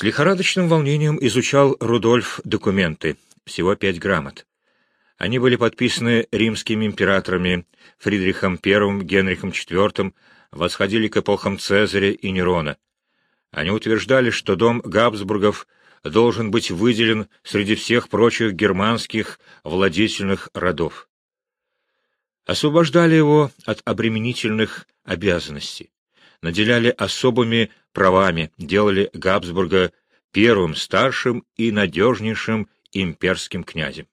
С лихорадочным волнением изучал Рудольф документы, всего пять грамот. Они были подписаны римскими императорами Фридрихом I, Генрихом IV, восходили к эпохам Цезаря и Нерона. Они утверждали, что дом Габсбургов должен быть выделен среди всех прочих германских владетельных родов. Освобождали его от обременительных обязанностей, наделяли особыми правами, делали Габсбурга первым старшим и надежнейшим имперским князем.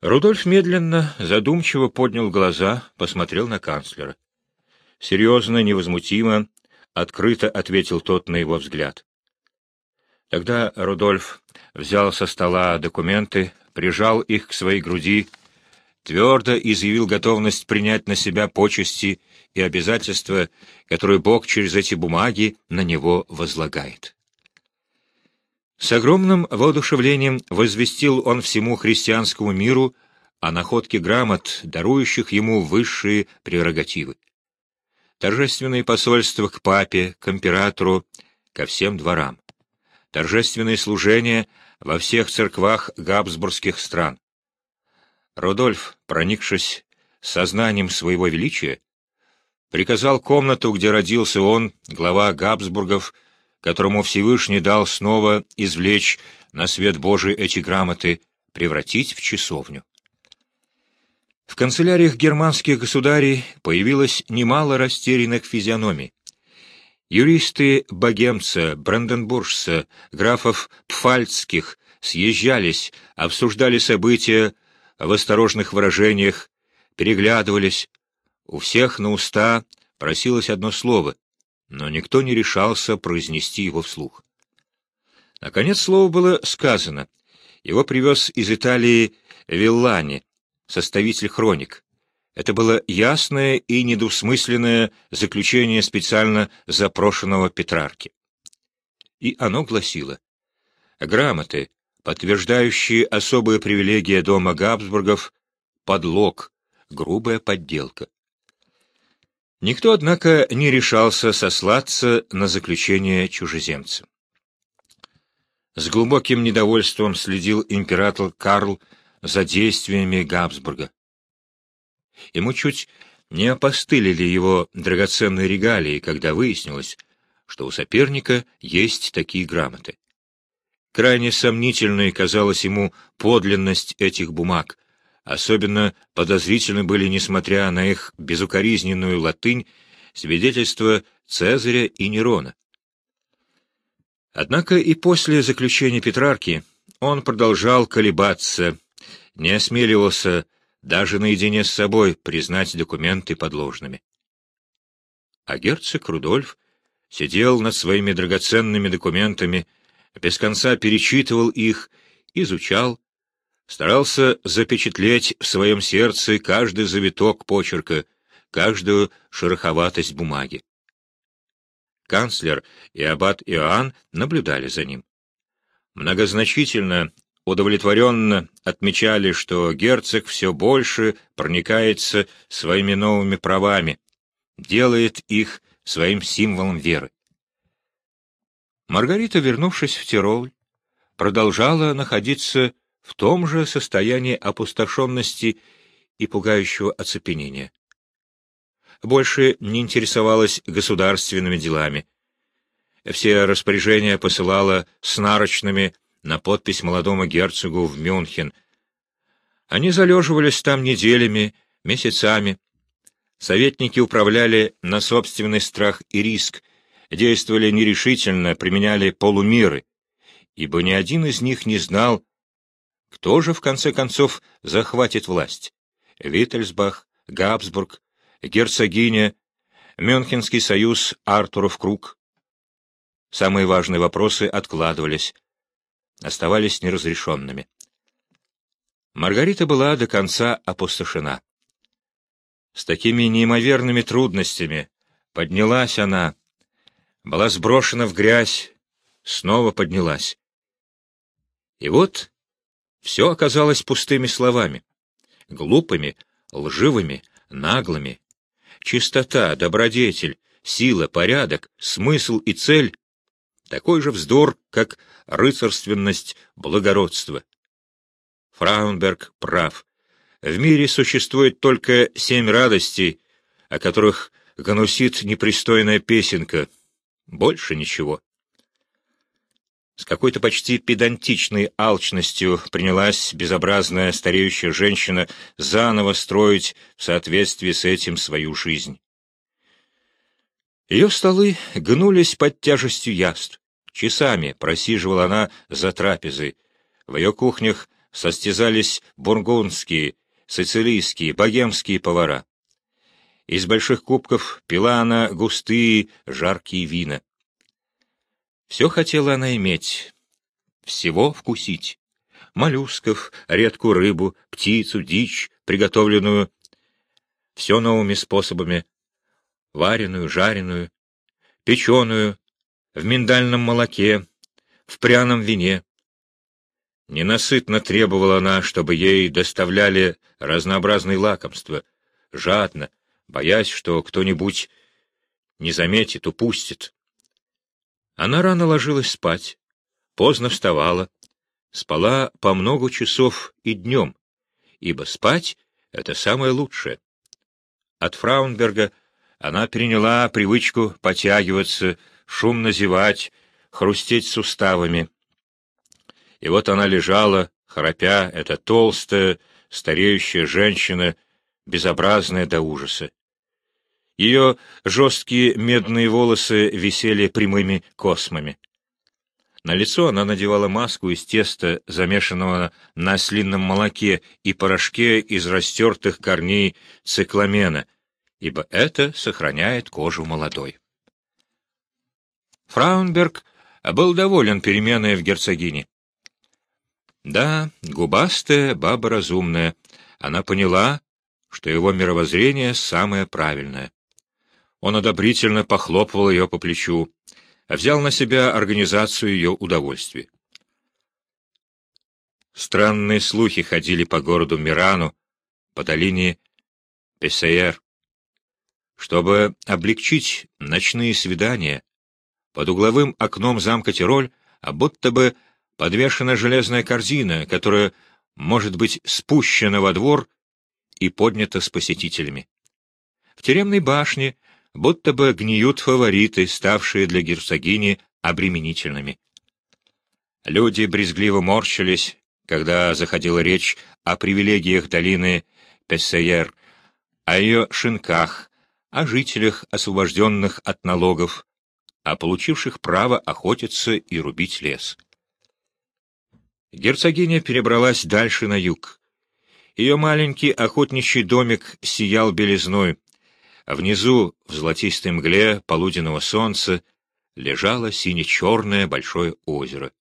Рудольф медленно, задумчиво поднял глаза, посмотрел на канцлера. Серьезно, невозмутимо, открыто ответил тот на его взгляд. Тогда Рудольф взял со стола документы, прижал их к своей груди, твердо изъявил готовность принять на себя почести и обязательства, которые Бог через эти бумаги на него возлагает. С огромным воодушевлением возвестил он всему христианскому миру о находке грамот, дарующих ему высшие прерогативы. Торжественные посольства к папе, к императору, ко всем дворам. Торжественные служения во всех церквах габсбургских стран. Рудольф, проникшись сознанием своего величия, приказал комнату, где родился он, глава Габсбургов, которому Всевышний дал снова извлечь на свет Божий эти грамоты, превратить в часовню. В канцеляриях германских государей появилось немало растерянных физиономий. Юристы богемца, бранденбуржца, графов Пфальцких съезжались, обсуждали события в осторожных выражениях, переглядывались. У всех на уста просилось одно слово но никто не решался произнести его вслух. Наконец слово было сказано. Его привез из Италии Виллани, составитель хроник. Это было ясное и недвусмысленное заключение специально запрошенного Петрарки. И оно гласило «Грамоты, подтверждающие особые привилегии дома Габсбургов, подлог, грубая подделка. Никто, однако, не решался сослаться на заключение чужеземца. С глубоким недовольством следил император Карл за действиями Габсбурга. Ему чуть не опостылили его драгоценные регалии, когда выяснилось, что у соперника есть такие грамоты. Крайне сомнительной казалась ему подлинность этих бумаг, Особенно подозрительны были, несмотря на их безукоризненную латынь, свидетельства Цезаря и Нерона. Однако и после заключения Петрарки он продолжал колебаться, не осмеливался даже наедине с собой признать документы подложными. А герцог Рудольф сидел над своими драгоценными документами, без конца перечитывал их, изучал, старался запечатлеть в своем сердце каждый завиток почерка, каждую шероховатость бумаги. Канцлер и аббат Иоанн наблюдали за ним. Многозначительно, удовлетворенно отмечали, что герцог все больше проникается своими новыми правами, делает их своим символом веры. Маргарита, вернувшись в Тироль, продолжала находиться в том же состоянии опустошенности и пугающего оцепенения. Больше не интересовалась государственными делами. Все распоряжения посылала с нарочными на подпись молодому герцогу в Мюнхен. Они залеживались там неделями, месяцами. Советники управляли на собственный страх и риск, действовали нерешительно, применяли полумиры, ибо ни один из них не знал, кто же, в конце концов, захватит власть? Виттельсбах, Габсбург, герцогиня, Мюнхенский союз Артуров круг. Самые важные вопросы откладывались, оставались неразрешенными. Маргарита была до конца опустошена. С такими неимоверными трудностями поднялась она, была сброшена в грязь, снова поднялась. И вот все оказалось пустыми словами, глупыми, лживыми, наглыми. Чистота, добродетель, сила, порядок, смысл и цель такой же вздор, как рыцарственность, благородство. Фраунберг прав. В мире существует только семь радостей, о которых гнусит непристойная песенка. Больше ничего. С какой-то почти педантичной алчностью принялась безобразная стареющая женщина заново строить в соответствии с этим свою жизнь. Ее столы гнулись под тяжестью яств. Часами просиживала она за трапезой. В ее кухнях состязались бургундские, сицилийские, богемские повара. Из больших кубков пила она густые, жаркие вина. Все хотела она иметь, всего вкусить. Моллюсков, редкую рыбу, птицу, дичь, приготовленную, все новыми способами, вареную, жареную, печеную, в миндальном молоке, в пряном вине. Ненасытно требовала она, чтобы ей доставляли разнообразные лакомства, жадно, боясь, что кто-нибудь не заметит, упустит. Она рано ложилась спать, поздно вставала, спала по много часов и днем, ибо спать — это самое лучшее. От Фраунберга она переняла привычку потягиваться, шумно зевать, хрустеть суставами. И вот она лежала, храпя, эта толстая, стареющая женщина, безобразная до ужаса. Ее жесткие медные волосы висели прямыми космами. На лицо она надевала маску из теста, замешанного на ослинном молоке и порошке из растертых корней цикламена, ибо это сохраняет кожу молодой. Фраунберг был доволен переменой в герцогине. Да, губастая баба разумная, она поняла, что его мировоззрение самое правильное. Он одобрительно похлопывал ее по плечу, а взял на себя организацию ее удовольствий. Странные слухи ходили по городу Мирану, по долине Пессеер. Чтобы облегчить ночные свидания, под угловым окном замка Тироль, а будто бы подвешена железная корзина, которая может быть спущена во двор и поднята с посетителями. В тюремной башне будто бы гниют фавориты, ставшие для герцогини обременительными. Люди брезгливо морщились, когда заходила речь о привилегиях долины Пессеер, о ее шинках, о жителях, освобожденных от налогов, о получивших право охотиться и рубить лес. Герцогиня перебралась дальше на юг. Ее маленький охотничий домик сиял белизной, а внизу, в золотистой мгле полуденного солнца, лежало сине-черное большое озеро.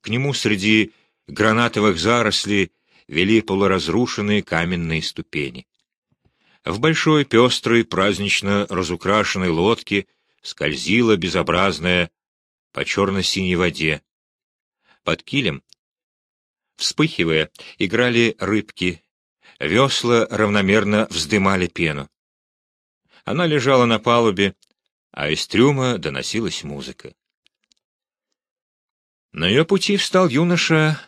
К нему среди гранатовых зарослей вели полуразрушенные каменные ступени. В большой, пестрой, празднично разукрашенной лодке скользила безобразная по черно-синей воде. Под килем, вспыхивая, играли рыбки, весла равномерно вздымали пену. Она лежала на палубе, а из трюма доносилась музыка. На ее пути встал юноша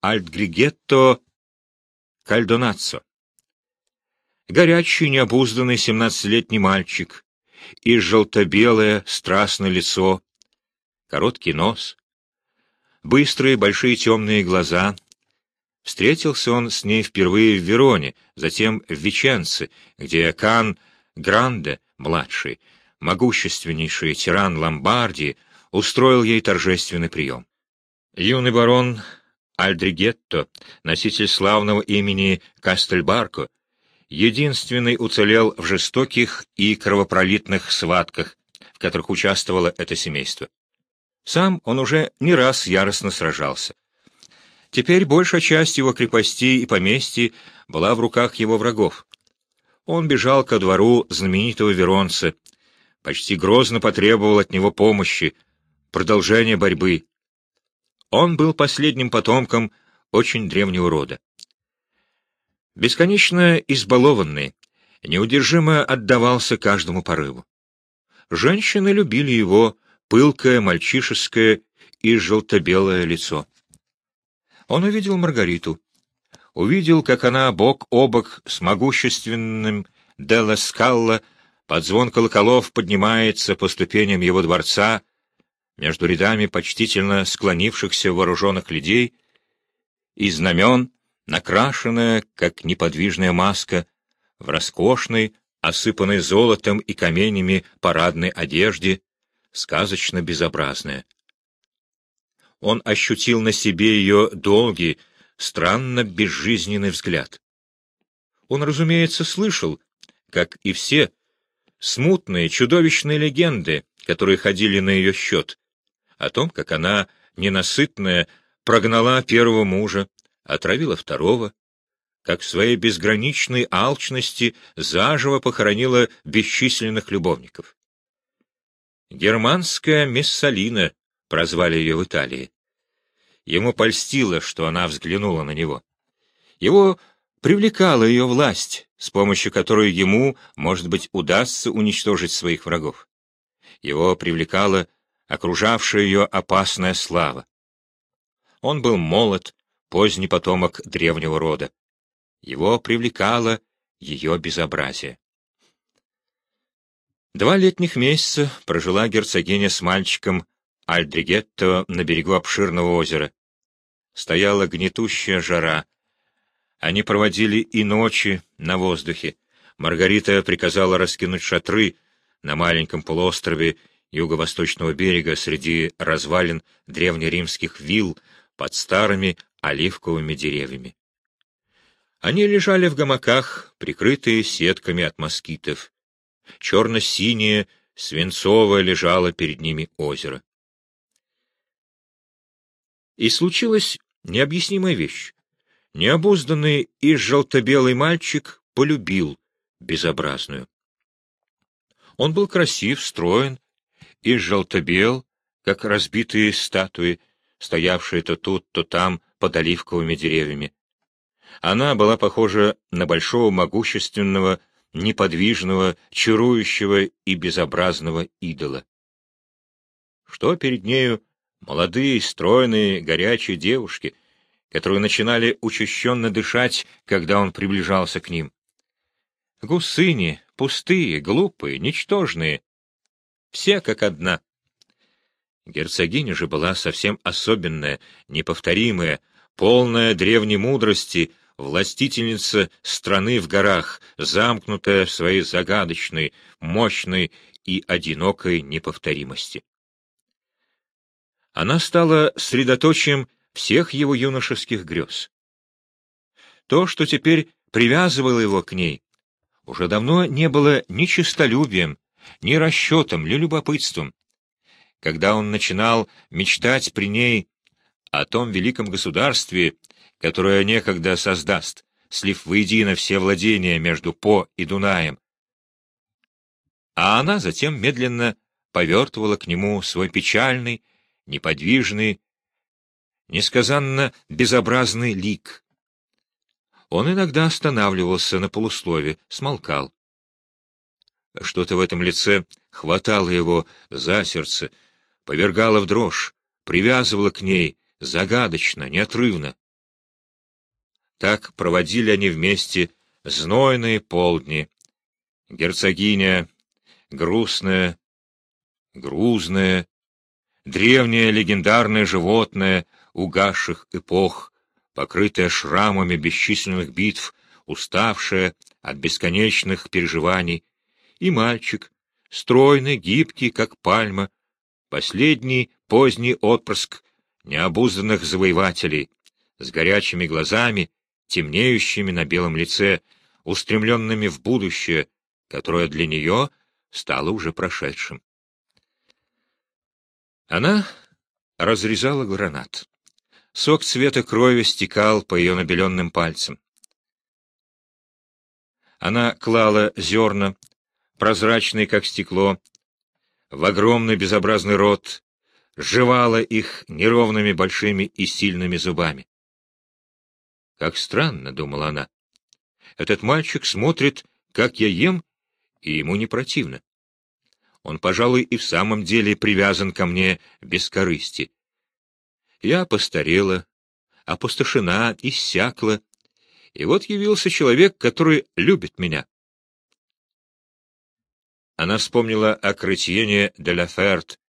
Альтгригетто Кальдонаццо. Горячий, необузданный семнадцатилетний мальчик, и желто-белое страстное лицо, короткий нос, быстрые большие темные глаза. Встретился он с ней впервые в Вероне, затем в Веченце, где Кан Гранде, младший, могущественнейший тиран Ломбардии, устроил ей торжественный прием. Юный барон Альдригетто, носитель славного имени Кастельбарко, единственный уцелел в жестоких и кровопролитных схватках, в которых участвовало это семейство. Сам он уже не раз яростно сражался. Теперь большая часть его крепостей и поместьй была в руках его врагов. Он бежал ко двору знаменитого Веронца, почти грозно потребовал от него помощи, продолжения борьбы. Он был последним потомком очень древнего рода. Бесконечно избалованный, неудержимо отдавался каждому порыву. Женщины любили его, пылкое, мальчишеское и желто-белое лицо. Он увидел Маргариту. Увидел, как она бок о бок с могущественным Делла Скалла под звон колоколов поднимается по ступеням его дворца между рядами почтительно склонившихся вооруженных людей, и знамен, накрашенная, как неподвижная маска, в роскошной, осыпанной золотом и каменями парадной одежде, сказочно безобразная. Он ощутил на себе ее долгий, странно безжизненный взгляд. Он, разумеется, слышал, как и все, смутные, чудовищные легенды, которые ходили на ее счет, о том, как она, ненасытная, прогнала первого мужа, отравила второго, как в своей безграничной алчности заживо похоронила бесчисленных любовников. «Германская Мессалина», — прозвали ее в Италии. Ему польстило, что она взглянула на него. Его привлекала ее власть, с помощью которой ему, может быть, удастся уничтожить своих врагов. Его привлекала окружавшая ее опасная слава. Он был молод, поздний потомок древнего рода. Его привлекало ее безобразие. Два летних месяца прожила герцогиня с мальчиком Альдригетто на берегу обширного озера. Стояла гнетущая жара. Они проводили и ночи на воздухе. Маргарита приказала раскинуть шатры на маленьком полуострове юго-восточного берега среди развалин древнеримских вилл под старыми оливковыми деревьями. Они лежали в гамаках, прикрытые сетками от москитов. Черно-синее, свинцовое лежало перед ними озеро. И случилась необъяснимая вещь. Необузданный и желто-белый мальчик полюбил безобразную. Он был красив, строен и желто-бел, как разбитые статуи, стоявшие то тут, то там под оливковыми деревьями. Она была похожа на большого могущественного, неподвижного, чарующего и безобразного идола. Что перед нею молодые, стройные, горячие девушки, которые начинали учащенно дышать, когда он приближался к ним. Гусыни, пустые, глупые, ничтожные, все как одна. Герцогиня же была совсем особенная, неповторимая, полная древней мудрости, властительница страны в горах, замкнутая в своей загадочной, мощной и одинокой неповторимости. Она стала средоточием всех его юношеских грез. То, что теперь привязывало его к ней, уже давно не было ни честолюбием, ни расчетом, ни любопытством. Когда он начинал мечтать при ней о том великом государстве, которое некогда создаст, слив воедино все владения между По и Дунаем, а она затем медленно повертывала к нему свой печальный, неподвижный, несказанно безобразный лик. Он иногда останавливался на полуслове, смолкал. Что-то в этом лице хватало его за сердце, повергало в дрожь, привязывало к ней загадочно, неотрывно. Так проводили они вместе знойные полдни. Герцогиня, грустная, грузная, древнее легендарное животное угасших эпох, покрытое шрамами бесчисленных битв, уставшее от бесконечных переживаний, и мальчик, стройный, гибкий, как пальма, последний поздний отпрыск необузданных завоевателей, с горячими глазами, темнеющими на белом лице, устремленными в будущее, которое для нее стало уже прошедшим. Она разрезала гранат. Сок цвета крови стекал по ее набеленным пальцам. Она клала зерна, прозрачный, как стекло, в огромный безобразный рот, жевала их неровными большими и сильными зубами. Как странно, — думала она, — этот мальчик смотрит, как я ем, и ему не противно. Он, пожалуй, и в самом деле привязан ко мне без корысти. Я постарела, опустошена, иссякла, и вот явился человек, который любит меня. Она вспомнила о Кретьене де ла Ферт,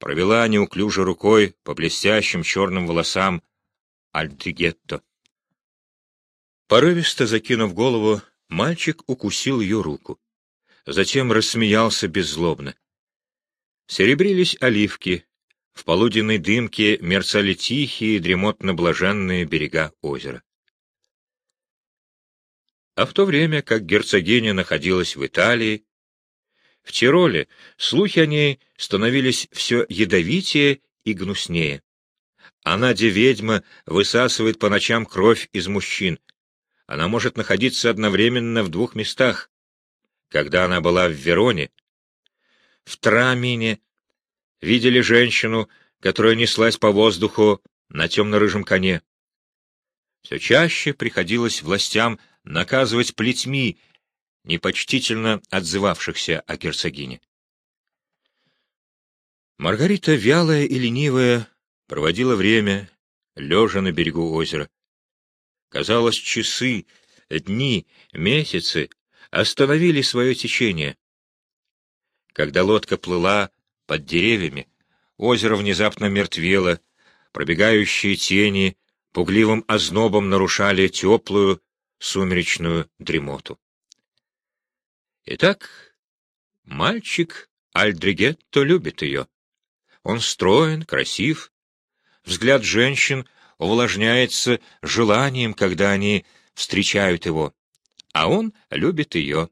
провела неуклюже рукой по блестящим черным волосам Альтригетто. Порывисто закинув голову, мальчик укусил ее руку затем рассмеялся беззлобно. Серебрились оливки, в полуденной дымке мерцали тихие, дремотно-блаженные берега озера. А в то время, как герцогиня находилась в Италии, в Тироле слухи о ней становились все ядовитее и гнуснее. Она, де ведьма, высасывает по ночам кровь из мужчин. Она может находиться одновременно в двух местах, когда она была в Вероне, в Трамине, видели женщину, которая неслась по воздуху на темно-рыжем коне. Все чаще приходилось властям наказывать плетьми, непочтительно отзывавшихся о герцогине. Маргарита, вялая и ленивая, проводила время, лежа на берегу озера. Казалось, часы, дни, месяцы остановили свое течение. Когда лодка плыла под деревьями, озеро внезапно мертвело, пробегающие тени пугливым ознобом нарушали теплую сумеречную дремоту. Итак, мальчик Альдригетто любит ее. Он строен, красив. Взгляд женщин увлажняется желанием, когда они встречают его а он любит ее.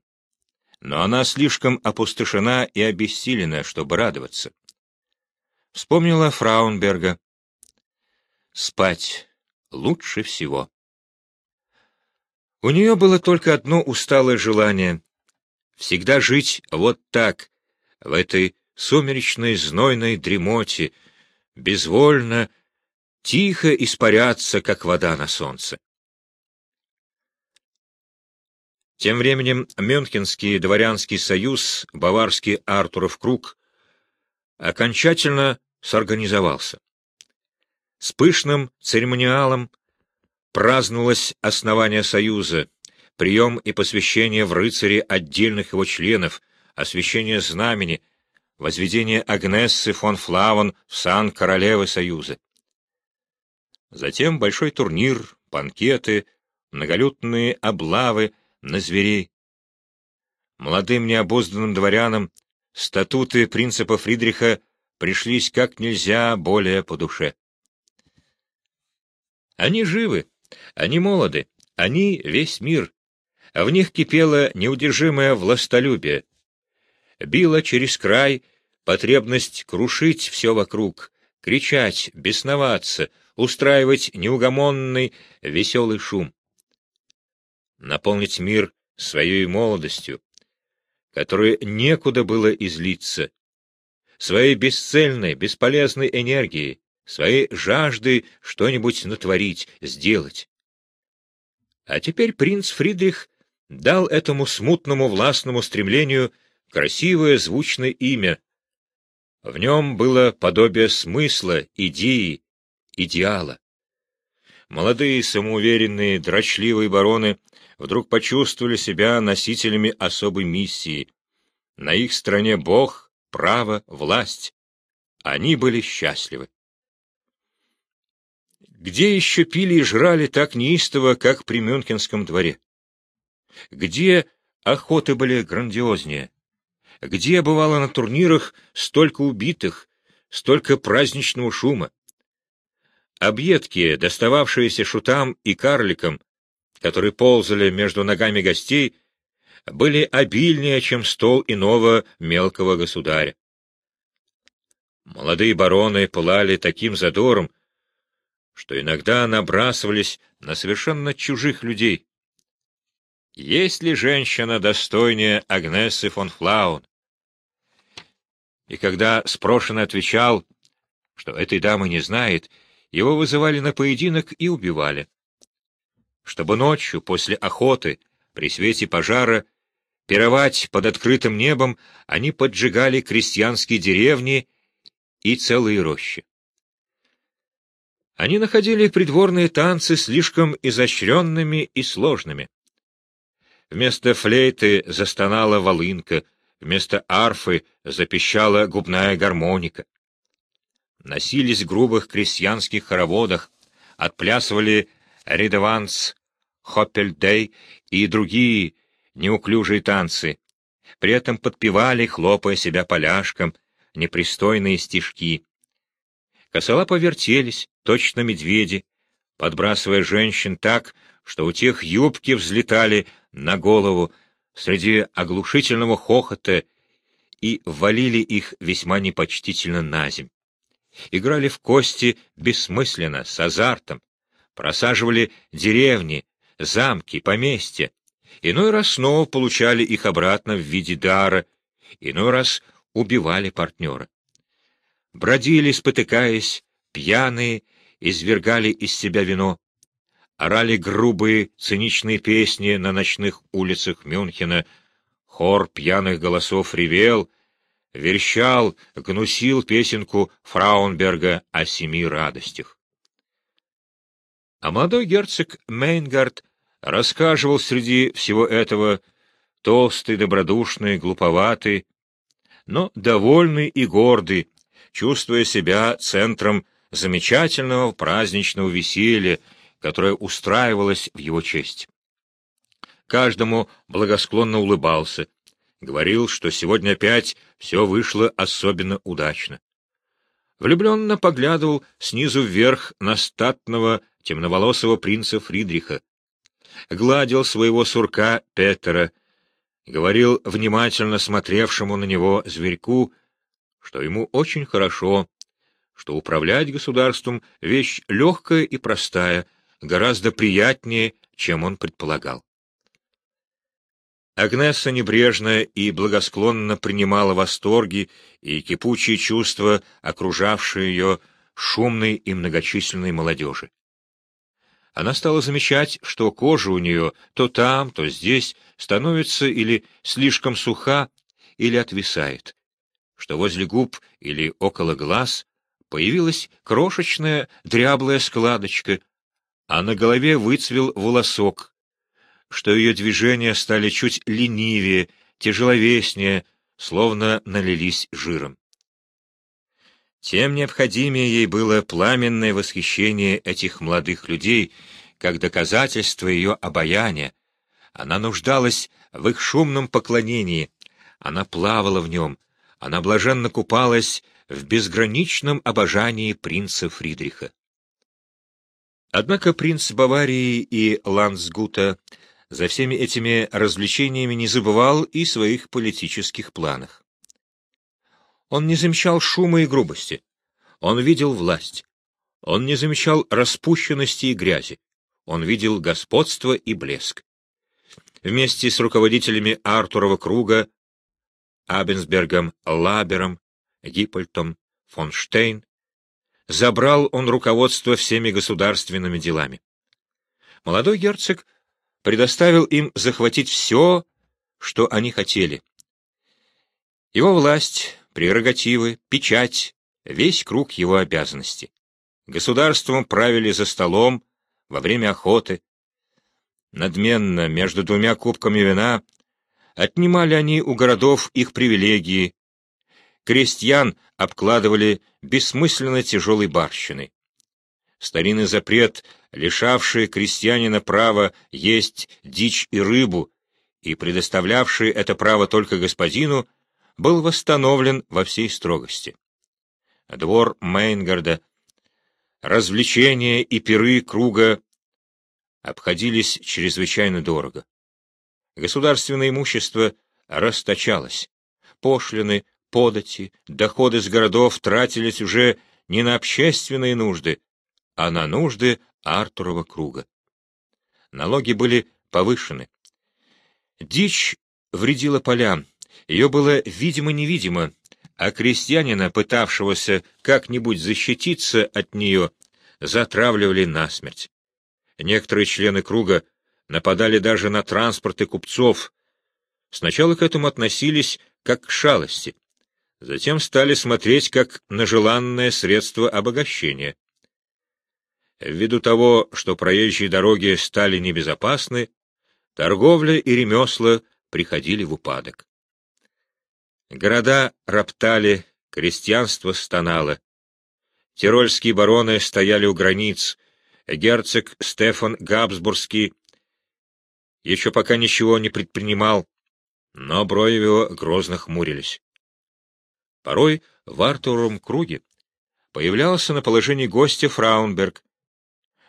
Но она слишком опустошена и обессилена, чтобы радоваться. Вспомнила Фраунберга. Спать лучше всего. У нее было только одно усталое желание — всегда жить вот так, в этой сумеречной знойной дремоте, безвольно, тихо испаряться, как вода на солнце. Тем временем Мюнхенский дворянский союз, баварский Артуров круг, окончательно сорганизовался. С пышным церемониалом праздновалось основание союза, прием и посвящение в рыцари отдельных его членов, освящение знамени, возведение Агнессы фон Флавон в сан королевы союза. Затем большой турнир, банкеты, многолюдные облавы, на зверей. Молодым необузданным дворянам статуты принципа Фридриха пришлись как нельзя более по душе. Они живы, они молоды, они — весь мир, а в них кипело неудержимое властолюбие. Била через край потребность крушить все вокруг, кричать, бесноваться, устраивать неугомонный веселый шум наполнить мир своей молодостью, которой некуда было излиться, своей бесцельной, бесполезной энергией, своей жаждой что-нибудь натворить, сделать. А теперь принц Фридрих дал этому смутному властному стремлению красивое звучное имя. В нем было подобие смысла, идеи, идеала. Молодые, самоуверенные, дрочливые бароны вдруг почувствовали себя носителями особой миссии. На их стороне Бог, право, власть. Они были счастливы. Где еще пили и жрали так неистово, как при Мюнхенском дворе? Где охоты были грандиознее? Где бывало на турнирах столько убитых, столько праздничного шума? Объедки, достававшиеся шутам и карликам, которые ползали между ногами гостей, были обильнее, чем стол иного мелкого государя. Молодые бароны пылали таким задором, что иногда набрасывались на совершенно чужих людей. Есть ли женщина достойнее Агнессы фон Флаун? И когда спрошенный отвечал, что этой дамы не знает, его вызывали на поединок и убивали чтобы ночью, после охоты, при свете пожара, пировать под открытым небом, они поджигали крестьянские деревни и целые рощи. Они находили придворные танцы слишком изощренными и сложными. Вместо флейты застонала волынка, вместо арфы запищала губная гармоника. Носились в грубых крестьянских хороводах, отплясывали редованс, хоппельдей и другие неуклюжие танцы, при этом подпевали, хлопая себя поляшком, непристойные стишки. Косола повертелись, точно медведи, подбрасывая женщин так, что у тех юбки взлетали на голову среди оглушительного хохота и валили их весьма непочтительно на земь. Играли в кости бессмысленно, с азартом, просаживали деревни, замки, поместья, иной раз снова получали их обратно в виде дара, иной раз убивали партнера. Бродили, спотыкаясь, пьяные, извергали из себя вино, орали грубые, циничные песни на ночных улицах Мюнхена, хор пьяных голосов ревел, верещал, гнусил песенку Фраунберга о семи радостях. А молодой герцог Мейнгард рассказывал среди всего этого толстый, добродушный, глуповатый, но довольный и гордый, чувствуя себя центром замечательного праздничного веселья, которое устраивалось в его честь. Каждому благосклонно улыбался, говорил, что сегодня опять все вышло особенно удачно. Влюбленно поглядывал снизу вверх на статного темноволосого принца Фридриха, гладил своего сурка Петера, говорил внимательно смотревшему на него зверьку, что ему очень хорошо, что управлять государством — вещь легкая и простая, гораздо приятнее, чем он предполагал. Агнесса небрежно и благосклонно принимала восторги и кипучие чувства, окружавшие ее шумной и многочисленной молодежи. Она стала замечать, что кожа у нее то там, то здесь становится или слишком суха, или отвисает, что возле губ или около глаз появилась крошечная дряблая складочка, а на голове выцвел волосок, что ее движения стали чуть ленивее, тяжеловеснее, словно налились жиром. Тем необходимее ей было пламенное восхищение этих молодых людей, как доказательство ее обаяния. Она нуждалась в их шумном поклонении, она плавала в нем, она блаженно купалась в безграничном обожании принца Фридриха. Однако принц Баварии и Лансгута за всеми этими развлечениями не забывал и своих политических планах. Он не замечал шума и грубости. Он видел власть. Он не замечал распущенности и грязи. Он видел господство и блеск. Вместе с руководителями Артурова круга, Абенсбергом, Лабером, Гиппольтом, фон Штейн, забрал он руководство всеми государственными делами. Молодой герцог предоставил им захватить все, что они хотели. Его власть, прерогативы, печать, весь круг его обязанностей. Государством правили за столом, во время охоты. Надменно, между двумя кубками вина, отнимали они у городов их привилегии, крестьян обкладывали бессмысленно тяжелой барщиной. Старинный запрет, лишавший крестьянина права есть дичь и рыбу, и предоставлявший это право только господину, был восстановлен во всей строгости. Двор Мейнгарда, развлечения и пиры круга обходились чрезвычайно дорого. Государственное имущество расточалось, пошлины, подати, доходы с городов тратились уже не на общественные нужды, а на нужды Артурова круга. Налоги были повышены. Дичь вредила полям, ее было видимо-невидимо, а крестьянина, пытавшегося как-нибудь защититься от нее, затравливали насмерть. Некоторые члены круга нападали даже на транспорты купцов, Сначала к этому относились как к шалости, затем стали смотреть как на желанное средство обогащения. Ввиду того, что проезжие дороги стали небезопасны, торговля и ремесла приходили в упадок. Города роптали, крестьянство стонало. Тирольские бароны стояли у границ, герцог Стефан Габсбургский еще пока ничего не предпринимал, но брови его грозно хмурились. Порой в Артуровом круге появлялся на положении гостя Фраунберг.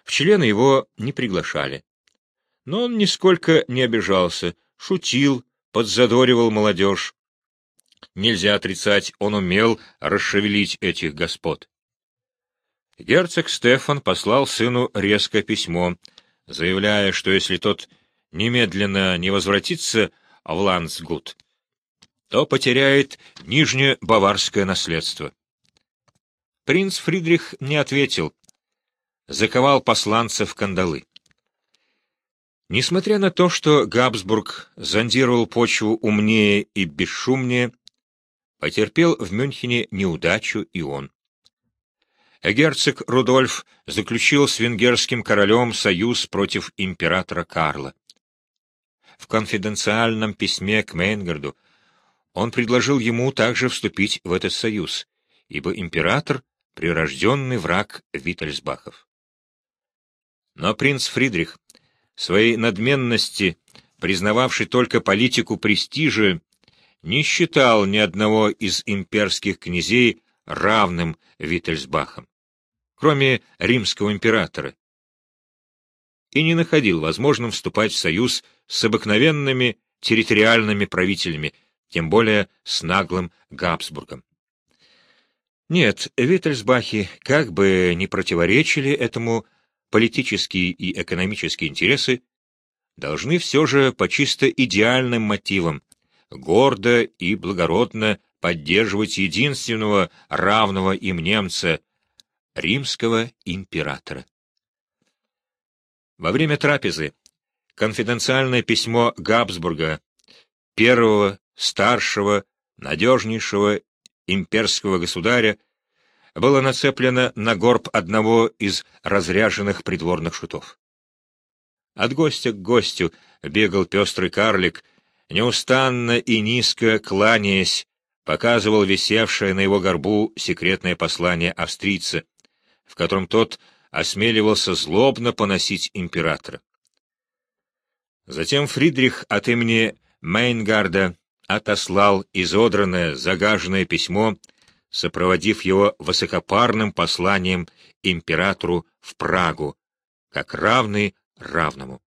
В члены его не приглашали. Но он нисколько не обижался, шутил, подзадоривал молодежь. Нельзя отрицать, он умел расшевелить этих господ. Герцог Стефан послал сыну резкое письмо, заявляя, что если тот немедленно не возвратится в Ландсгут, то потеряет нижнее баварское наследство. Принц Фридрих не ответил, заковал посланца в кандалы. Несмотря на то, что Габсбург зондировал почву умнее и бесшумнее, потерпел в Мюнхене неудачу и он. Герцог Рудольф заключил с венгерским королем союз против императора Карла. В конфиденциальном письме к Мейнгарду он предложил ему также вступить в этот союз, ибо император — прирожденный враг Виттельсбахов. Но принц Фридрих, своей надменности, признававший только политику престижа, не считал ни одного из имперских князей равным Виттельсбахам, кроме римского императора, и не находил возможным вступать в союз с обыкновенными территориальными правителями, тем более с наглым Габсбургом. Нет, Виттельсбахи, как бы ни противоречили этому политические и экономические интересы, должны все же по чисто идеальным мотивам гордо и благородно поддерживать единственного равного им немца, римского императора. Во время трапезы конфиденциальное письмо Габсбурга, первого, старшего, надежнейшего имперского государя, было нацеплено на горб одного из разряженных придворных шутов. От гостя к гостю бегал пестрый карлик, неустанно и низко кланяясь, показывал висевшее на его горбу секретное послание австрийца, в котором тот осмеливался злобно поносить императора. Затем Фридрих от имени Мейнгарда отослал изодранное, загаженное письмо, сопроводив его высокопарным посланием императору в Прагу, как равный равному.